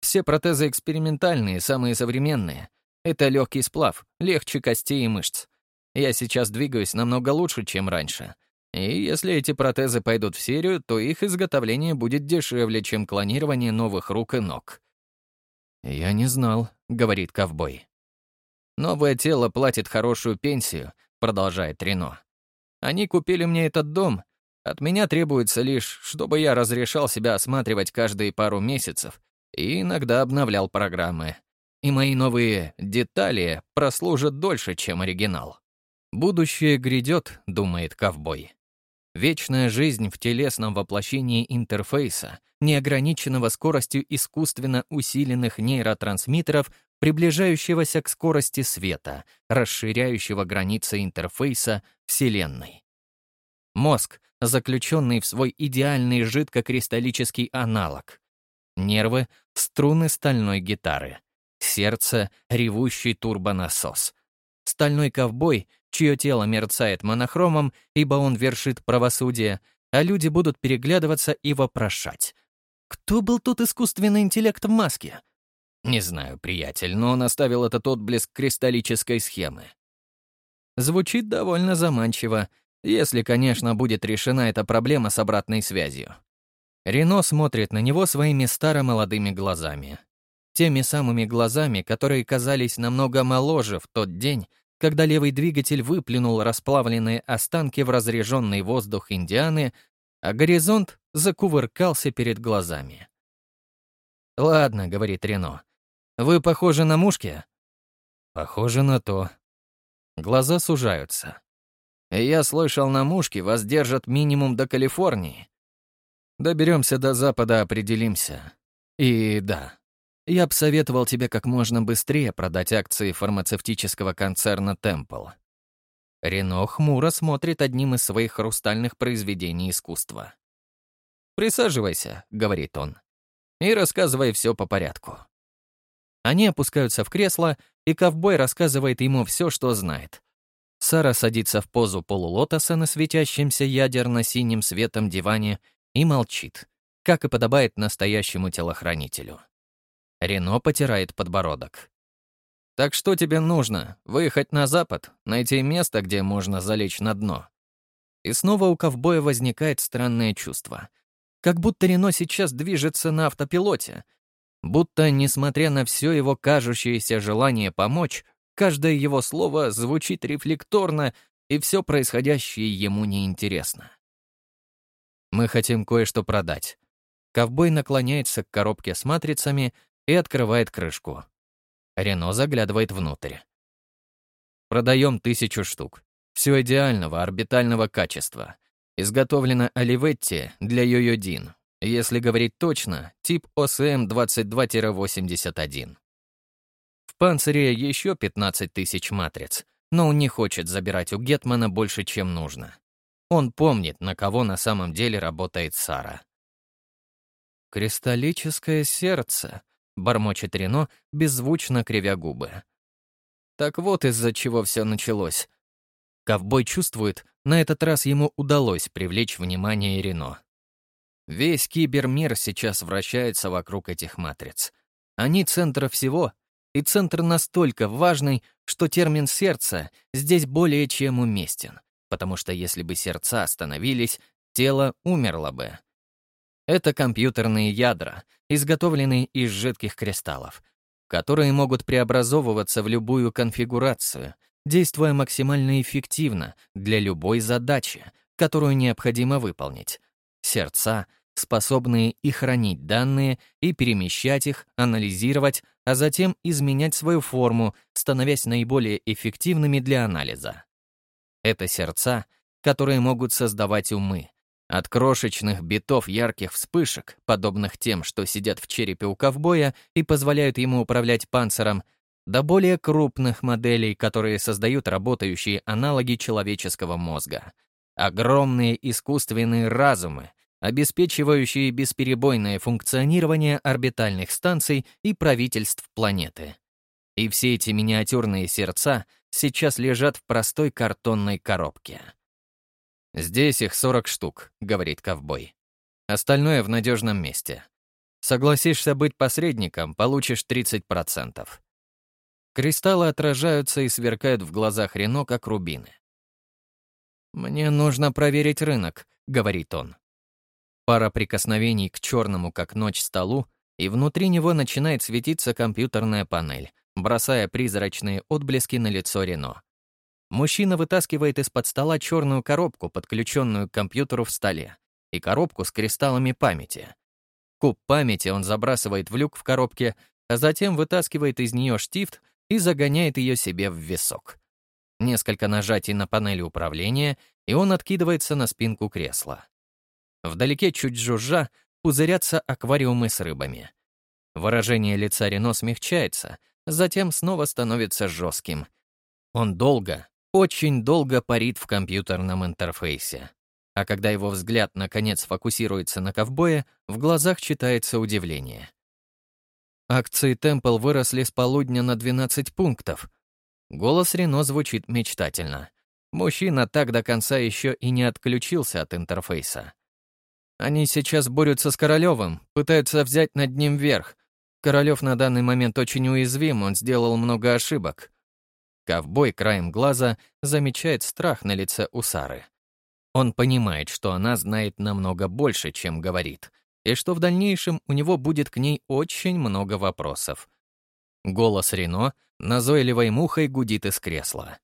Все протезы экспериментальные, самые современные. Это легкий сплав, легче костей и мышц. Я сейчас двигаюсь намного лучше, чем раньше. И если эти протезы пойдут в серию, то их изготовление будет дешевле, чем клонирование новых рук и ног. «Я не знал», — говорит ковбой. «Новое тело платит хорошую пенсию», — продолжает Рено. «Они купили мне этот дом. От меня требуется лишь, чтобы я разрешал себя осматривать каждые пару месяцев и иногда обновлял программы. И мои новые детали прослужат дольше, чем оригинал». «Будущее грядет», — думает ковбой. Вечная жизнь в телесном воплощении интерфейса, неограниченного скоростью искусственно усиленных нейротрансмиттеров, приближающегося к скорости света, расширяющего границы интерфейса Вселенной. Мозг, заключенный в свой идеальный жидкокристаллический аналог. Нервы — струны стальной гитары. Сердце — ревущий турбонасос. Стальной ковбой чье тело мерцает монохромом, ибо он вершит правосудие, а люди будут переглядываться и вопрошать. Кто был тот искусственный интеллект в маске? Не знаю, приятель, но он оставил этот отблеск кристаллической схемы. Звучит довольно заманчиво, если, конечно, будет решена эта проблема с обратной связью. Рено смотрит на него своими старомолодыми глазами. Теми самыми глазами, которые казались намного моложе в тот день, когда левый двигатель выплюнул расплавленные останки в разреженный воздух Индианы, а горизонт закувыркался перед глазами. «Ладно», — говорит Рено, — «вы похожи на мушки?» «Похоже на то». Глаза сужаются. «Я слышал, на мушке вас держат минимум до Калифорнии. Доберемся до Запада, определимся. И да, я бы советовал тебе как можно быстрее продать акции фармацевтического концерна Temple. Рено хмуро смотрит одним из своих хрустальных произведений искусства. «Присаживайся», — говорит он, — «и рассказывай все по порядку». Они опускаются в кресло, и ковбой рассказывает ему все, что знает. Сара садится в позу полулотоса на светящемся ядерно-синим светом диване и молчит, как и подобает настоящему телохранителю. Рено потирает подбородок. «Так что тебе нужно? Выехать на запад? Найти место, где можно залечь на дно?» И снова у ковбоя возникает странное чувство. Как будто Рено сейчас движется на автопилоте. Будто, несмотря на все его кажущееся желание помочь, каждое его слово звучит рефлекторно, и все происходящее ему неинтересно. «Мы хотим кое-что продать». Ковбой наклоняется к коробке с матрицами и открывает крышку. Рено заглядывает внутрь. Продаем тысячу штук. Все идеального орбитального качества. Изготовлено Оливетти для Йойодин. Если говорить точно, тип ОСМ-22-81. В панцире еще 15 тысяч матриц, но он не хочет забирать у Гетмана больше, чем нужно. Он помнит, на кого на самом деле работает Сара. «Кристаллическое сердце», — бормочет Рено, беззвучно кривя губы. Так вот из-за чего все началось. Ковбой чувствует, на этот раз ему удалось привлечь внимание Рено. Весь кибермир сейчас вращается вокруг этих матриц. Они центр всего, и центр настолько важный, что термин «сердце» здесь более чем уместен, потому что если бы сердца остановились, тело умерло бы. Это компьютерные ядра, изготовленные из жидких кристаллов, которые могут преобразовываться в любую конфигурацию, действуя максимально эффективно для любой задачи, которую необходимо выполнить. Сердца, способные и хранить данные, и перемещать их, анализировать, а затем изменять свою форму, становясь наиболее эффективными для анализа. Это сердца, которые могут создавать умы, от крошечных битов ярких вспышек, подобных тем, что сидят в черепе у ковбоя и позволяют ему управлять панциром, до более крупных моделей, которые создают работающие аналоги человеческого мозга. Огромные искусственные разумы, обеспечивающие бесперебойное функционирование орбитальных станций и правительств планеты. И все эти миниатюрные сердца сейчас лежат в простой картонной коробке. «Здесь их 40 штук», — говорит ковбой. «Остальное в надежном месте. Согласишься быть посредником, получишь 30%. Кристаллы отражаются и сверкают в глазах Рено, как рубины. «Мне нужно проверить рынок», — говорит он. Пара прикосновений к черному, как ночь, столу, и внутри него начинает светиться компьютерная панель, бросая призрачные отблески на лицо Рено. Мужчина вытаскивает из-под стола черную коробку, подключенную к компьютеру в столе, и коробку с кристаллами памяти. Куб памяти он забрасывает в люк в коробке, а затем вытаскивает из нее штифт и загоняет ее себе в висок. Несколько нажатий на панели управления, и он откидывается на спинку кресла. Вдалеке, чуть жужжа, пузырятся аквариумы с рыбами. Выражение лица Рено смягчается, затем снова становится жестким. Он долго, очень долго парит в компьютерном интерфейсе. А когда его взгляд наконец фокусируется на ковбое, в глазах читается удивление. Акции Темпл выросли с полудня на 12 пунктов. Голос Рено звучит мечтательно. Мужчина так до конца еще и не отключился от интерфейса. Они сейчас борются с Королевым, пытаются взять над ним верх. Королев на данный момент очень уязвим, он сделал много ошибок. Ковбой краем глаза замечает страх на лице у Сары. Он понимает, что она знает намного больше, чем говорит, и что в дальнейшем у него будет к ней очень много вопросов. Голос Рено назойливой мухой гудит из кресла.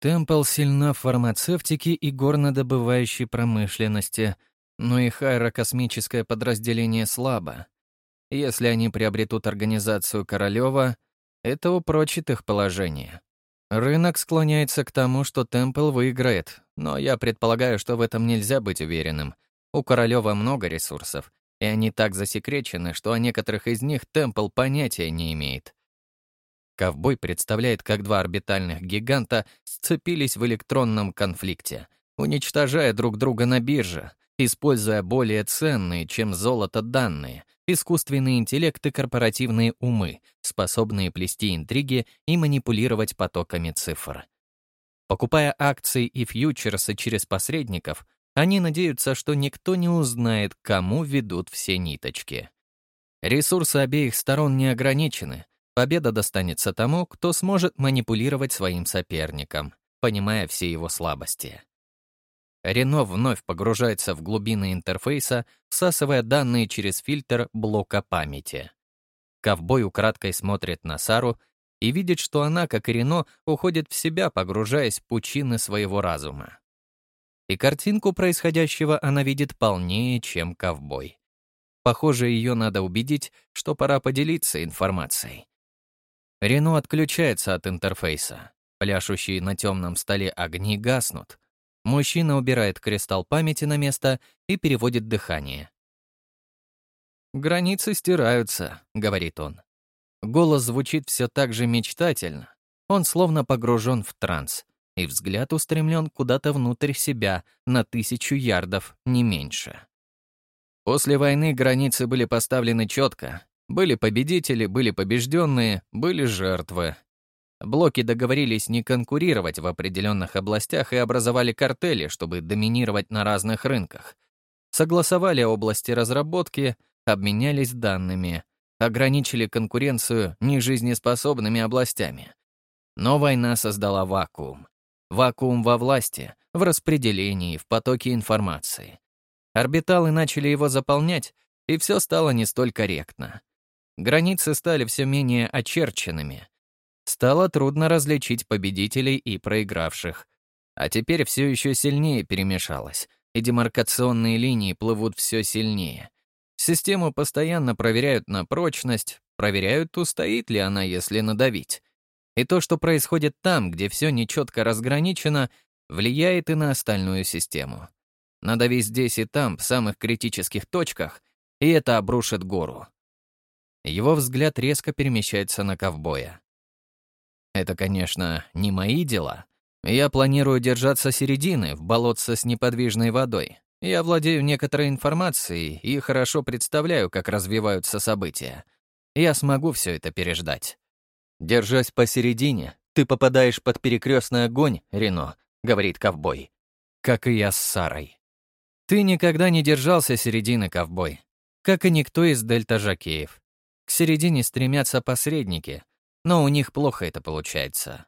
Темпл сильна в фармацевтике и горнодобывающей промышленности, но их аэрокосмическое подразделение слабо. Если они приобретут организацию Королева, это упрочит их положение. Рынок склоняется к тому, что Темпл выиграет, но я предполагаю, что в этом нельзя быть уверенным. У Королева много ресурсов, и они так засекречены, что о некоторых из них Темпл понятия не имеет. Ковбой представляет, как два орбитальных гиганта сцепились в электронном конфликте, уничтожая друг друга на бирже, используя более ценные, чем золото, данные, искусственный интеллект и корпоративные умы, способные плести интриги и манипулировать потоками цифр. Покупая акции и фьючерсы через посредников, они надеются, что никто не узнает, кому ведут все ниточки. Ресурсы обеих сторон не ограничены. Победа достанется тому, кто сможет манипулировать своим соперником, понимая все его слабости. Рено вновь погружается в глубины интерфейса, всасывая данные через фильтр блока памяти. Ковбой украдкой смотрит на Сару и видит, что она, как и Рено, уходит в себя, погружаясь в пучины своего разума. И картинку происходящего она видит полнее, чем ковбой. Похоже, ее надо убедить, что пора поделиться информацией. Рено отключается от интерфейса. Пляшущие на темном столе огни гаснут. Мужчина убирает кристалл памяти на место и переводит дыхание. «Границы стираются», — говорит он. Голос звучит все так же мечтательно. Он словно погружен в транс, и взгляд устремлен куда-то внутрь себя, на тысячу ярдов, не меньше. После войны границы были поставлены четко. Были победители, были побежденные, были жертвы. Блоки договорились не конкурировать в определенных областях и образовали картели, чтобы доминировать на разных рынках. Согласовали области разработки, обменялись данными, ограничили конкуренцию нежизнеспособными областями. Но война создала вакуум. Вакуум во власти, в распределении, в потоке информации. Орбиталы начали его заполнять, и все стало не столь корректно. Границы стали все менее очерченными, Стало трудно различить победителей и проигравших. А теперь все еще сильнее перемешалось, и демаркационные линии плывут все сильнее. Систему постоянно проверяют на прочность, проверяют, устоит ли она, если надавить. И то, что происходит там, где все нечетко разграничено, влияет и на остальную систему. Надави здесь и там, в самых критических точках, и это обрушит гору. Его взгляд резко перемещается на ковбоя. Это, конечно, не мои дела. Я планирую держаться середины, в болотце с неподвижной водой. Я владею некоторой информацией и хорошо представляю, как развиваются события. Я смогу все это переждать. Держась посередине, ты попадаешь под перекрестный огонь, Рено, говорит ковбой. Как и я с Сарой. Ты никогда не держался середины, ковбой. Как и никто из дельта-жакеев. К середине стремятся посредники, но у них плохо это получается.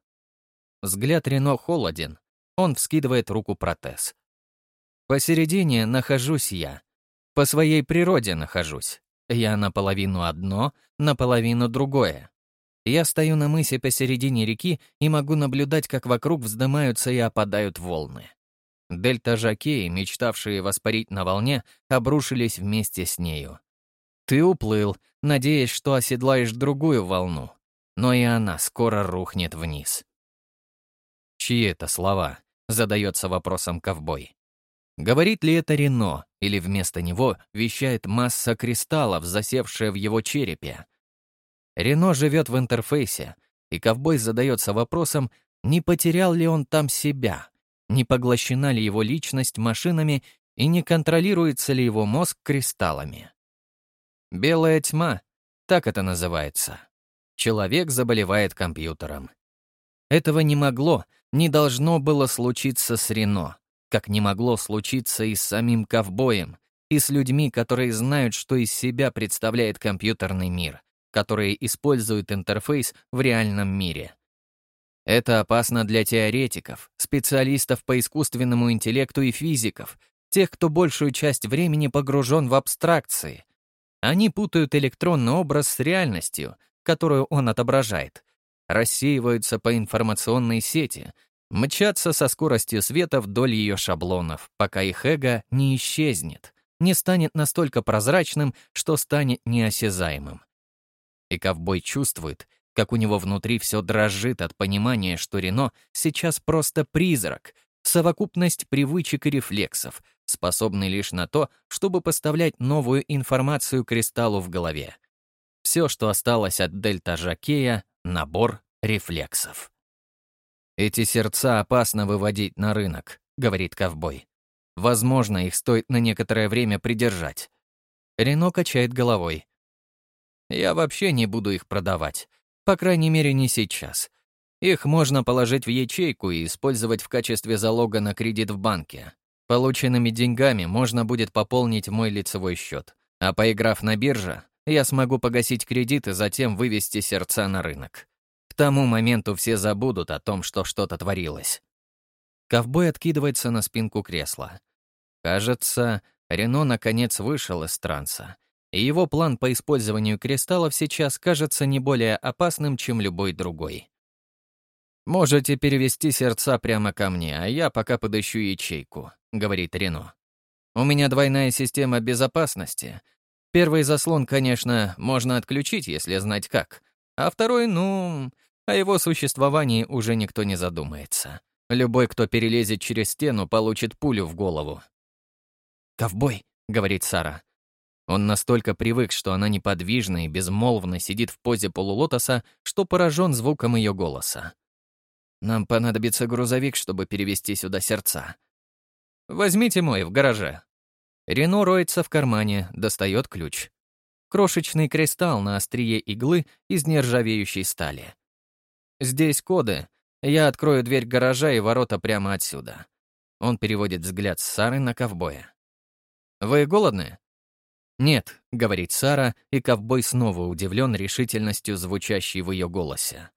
Взгляд Рено холоден. Он вскидывает руку протез. Посередине нахожусь я. По своей природе нахожусь. Я наполовину одно, наполовину другое. Я стою на мысе посередине реки и могу наблюдать, как вокруг вздымаются и опадают волны. Дельта-жакеи, мечтавшие воспарить на волне, обрушились вместе с нею. Ты уплыл, надеясь, что оседлаешь другую волну, но и она скоро рухнет вниз. Чьи это слова? Задается вопросом ковбой. Говорит ли это Рено, или вместо него вещает масса кристаллов, засевшая в его черепе? Рено живет в интерфейсе, и ковбой задается вопросом, не потерял ли он там себя, не поглощена ли его личность машинами и не контролируется ли его мозг кристаллами. Белая тьма, так это называется. Человек заболевает компьютером. Этого не могло, не должно было случиться с Рено, как не могло случиться и с самим ковбоем, и с людьми, которые знают, что из себя представляет компьютерный мир, которые используют интерфейс в реальном мире. Это опасно для теоретиков, специалистов по искусственному интеллекту и физиков, тех, кто большую часть времени погружен в абстракции. Они путают электронный образ с реальностью, которую он отображает, рассеиваются по информационной сети, мчатся со скоростью света вдоль ее шаблонов, пока их эго не исчезнет, не станет настолько прозрачным, что станет неосязаемым. И ковбой чувствует, как у него внутри все дрожит от понимания, что Рено сейчас просто призрак, совокупность привычек и рефлексов, способный лишь на то, чтобы поставлять новую информацию кристаллу в голове. Все, что осталось от дельта Жакея — набор рефлексов. «Эти сердца опасно выводить на рынок», — говорит ковбой. «Возможно, их стоит на некоторое время придержать». Рено качает головой. «Я вообще не буду их продавать. По крайней мере, не сейчас. Их можно положить в ячейку и использовать в качестве залога на кредит в банке. Полученными деньгами можно будет пополнить мой лицевой счет. А поиграв на бирже, я смогу погасить кредит и затем вывести сердца на рынок. К тому моменту все забудут о том, что что-то творилось. Ковбой откидывается на спинку кресла. Кажется, Рено наконец вышел из транса, и его план по использованию кристаллов сейчас кажется не более опасным, чем любой другой. «Можете перевести сердца прямо ко мне, а я пока подыщу ячейку», — говорит Рено. «У меня двойная система безопасности, Первый заслон, конечно, можно отключить, если знать как. А второй, ну, о его существовании уже никто не задумается. Любой, кто перелезет через стену, получит пулю в голову. «Ковбой», — говорит Сара. Он настолько привык, что она неподвижно и безмолвно сидит в позе полулотоса, что поражен звуком ее голоса. «Нам понадобится грузовик, чтобы перевести сюда сердца». «Возьмите мой в гараже», Рено роется в кармане, достает ключ. Крошечный кристалл на острие иглы из нержавеющей стали. «Здесь коды. Я открою дверь гаража и ворота прямо отсюда». Он переводит взгляд с Сары на ковбоя. «Вы голодны?» «Нет», — говорит Сара, и ковбой снова удивлен решительностью, звучащей в ее голосе.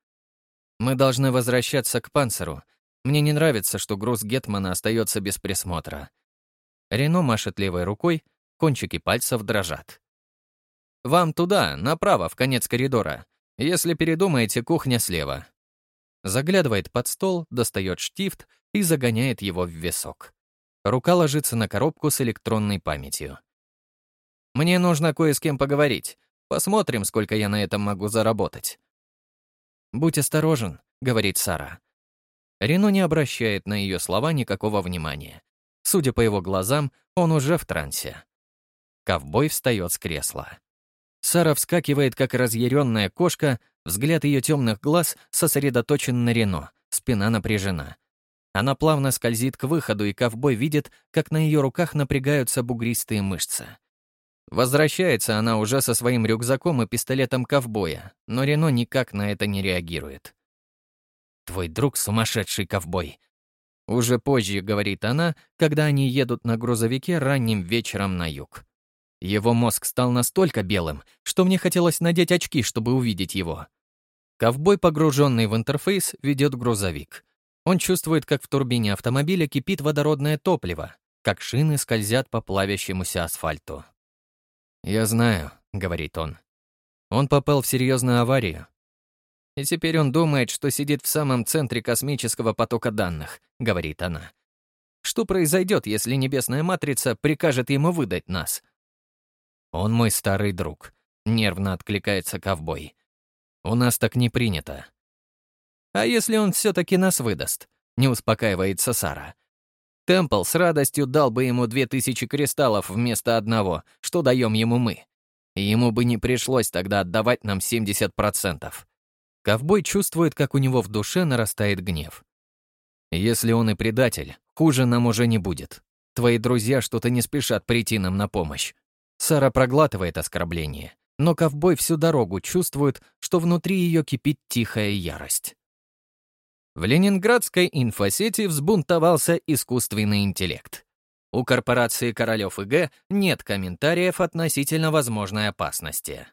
«Мы должны возвращаться к панциру. Мне не нравится, что груз Гетмана остается без присмотра. Рено машет левой рукой, кончики пальцев дрожат. «Вам туда, направо, в конец коридора. Если передумаете, кухня слева». Заглядывает под стол, достает штифт и загоняет его в висок. Рука ложится на коробку с электронной памятью. «Мне нужно кое с кем поговорить. Посмотрим, сколько я на этом могу заработать. «Будь осторожен», — говорит Сара. Рено не обращает на ее слова никакого внимания. Судя по его глазам, он уже в трансе. Ковбой встает с кресла. Сара вскакивает, как разъяренная кошка, взгляд ее темных глаз сосредоточен на Рено, спина напряжена. Она плавно скользит к выходу, и ковбой видит, как на ее руках напрягаются бугристые мышцы. Возвращается она уже со своим рюкзаком и пистолетом ковбоя, но Рено никак на это не реагирует. «Твой друг — сумасшедший ковбой». Уже позже, говорит она, когда они едут на грузовике ранним вечером на юг. Его мозг стал настолько белым, что мне хотелось надеть очки, чтобы увидеть его. Ковбой, погруженный в интерфейс, ведет грузовик. Он чувствует, как в турбине автомобиля кипит водородное топливо, как шины скользят по плавящемуся асфальту. «Я знаю», — говорит он. Он попал в серьезную аварию. И теперь он думает, что сидит в самом центре космического потока данных, говорит она. Что произойдет, если небесная матрица прикажет ему выдать нас? Он мой старый друг, нервно откликается ковбой. У нас так не принято. А если он все-таки нас выдаст? Не успокаивается Сара. Темпл с радостью дал бы ему две тысячи кристаллов вместо одного, что даем ему мы. И ему бы не пришлось тогда отдавать нам 70%. Ковбой чувствует, как у него в душе нарастает гнев. Если он и предатель, хуже нам уже не будет. Твои друзья что-то не спешат прийти нам на помощь. Сара проглатывает оскорбление, но ковбой всю дорогу чувствует, что внутри ее кипит тихая ярость. В ленинградской инфосети взбунтовался искусственный интеллект. У корпорации Королёв и Г нет комментариев относительно возможной опасности.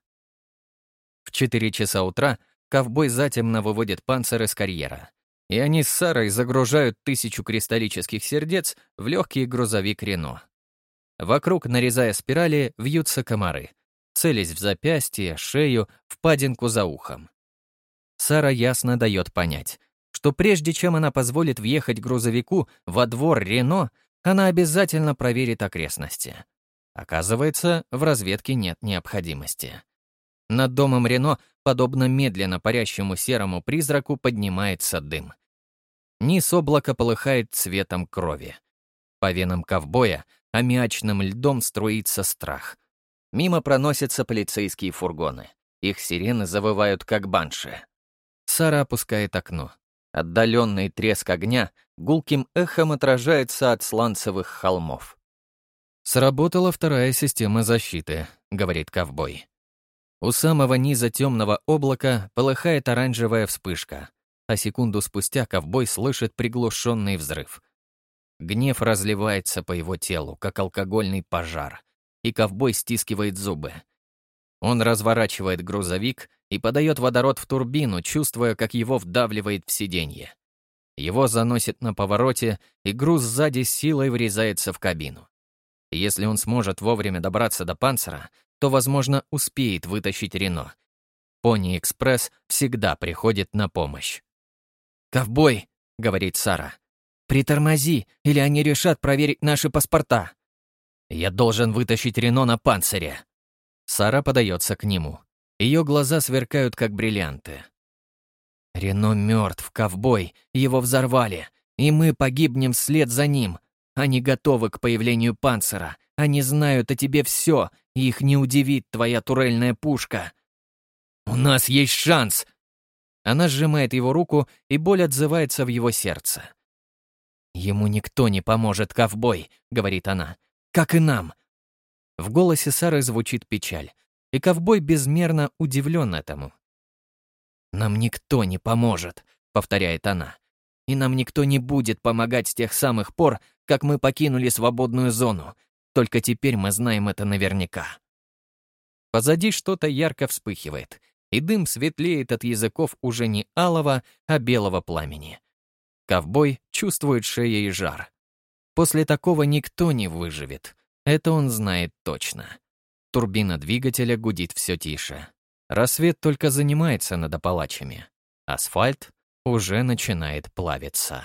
В 4 часа утра ковбой затемно выводит панцирь из карьера, и они с Сарой загружают тысячу кристаллических сердец в легкий грузовик Рено. Вокруг, нарезая спирали, вьются комары, целясь в запястье, шею, впадинку за ухом. Сара ясно дает понять, что прежде чем она позволит въехать грузовику во двор Рено, она обязательно проверит окрестности. Оказывается, в разведке нет необходимости. Над домом Рено, подобно медленно парящему серому призраку, поднимается дым. Низ облака полыхает цветом крови. По венам ковбоя аммиачным льдом струится страх. Мимо проносятся полицейские фургоны. Их сирены завывают, как банши. Сара опускает окно. Отдаленный треск огня гулким эхом отражается от сланцевых холмов. «Сработала вторая система защиты», — говорит ковбой. У самого низа темного облака полыхает оранжевая вспышка, а секунду спустя ковбой слышит приглушенный взрыв. Гнев разливается по его телу, как алкогольный пожар, и ковбой стискивает зубы. Он разворачивает грузовик и подает водород в турбину, чувствуя, как его вдавливает в сиденье. Его заносит на повороте, и груз сзади силой врезается в кабину. Если он сможет вовремя добраться до панцира, то, возможно, успеет вытащить Рено. Пони-экспресс всегда приходит на помощь. «Ковбой», — говорит Сара, — «притормози, или они решат проверить наши паспорта». «Я должен вытащить Рено на панцире». Сара подается к нему. Ее глаза сверкают, как бриллианты. Рено мертв, ковбой, его взорвали, и мы погибнем вслед за ним. Они готовы к появлению панцира, они знают о тебе все, и их не удивит твоя турельная пушка. У нас есть шанс!» Она сжимает его руку, и боль отзывается в его сердце. «Ему никто не поможет, ковбой», — говорит она, — «как и нам». В голосе Сары звучит печаль и ковбой безмерно удивлен этому. «Нам никто не поможет», — повторяет она. «И нам никто не будет помогать с тех самых пор, как мы покинули свободную зону. Только теперь мы знаем это наверняка». Позади что-то ярко вспыхивает, и дым светлеет от языков уже не алого, а белого пламени. Ковбой чувствует шеей жар. После такого никто не выживет. Это он знает точно. Турбина двигателя гудит все тише. Рассвет только занимается над Апалачами. Асфальт уже начинает плавиться.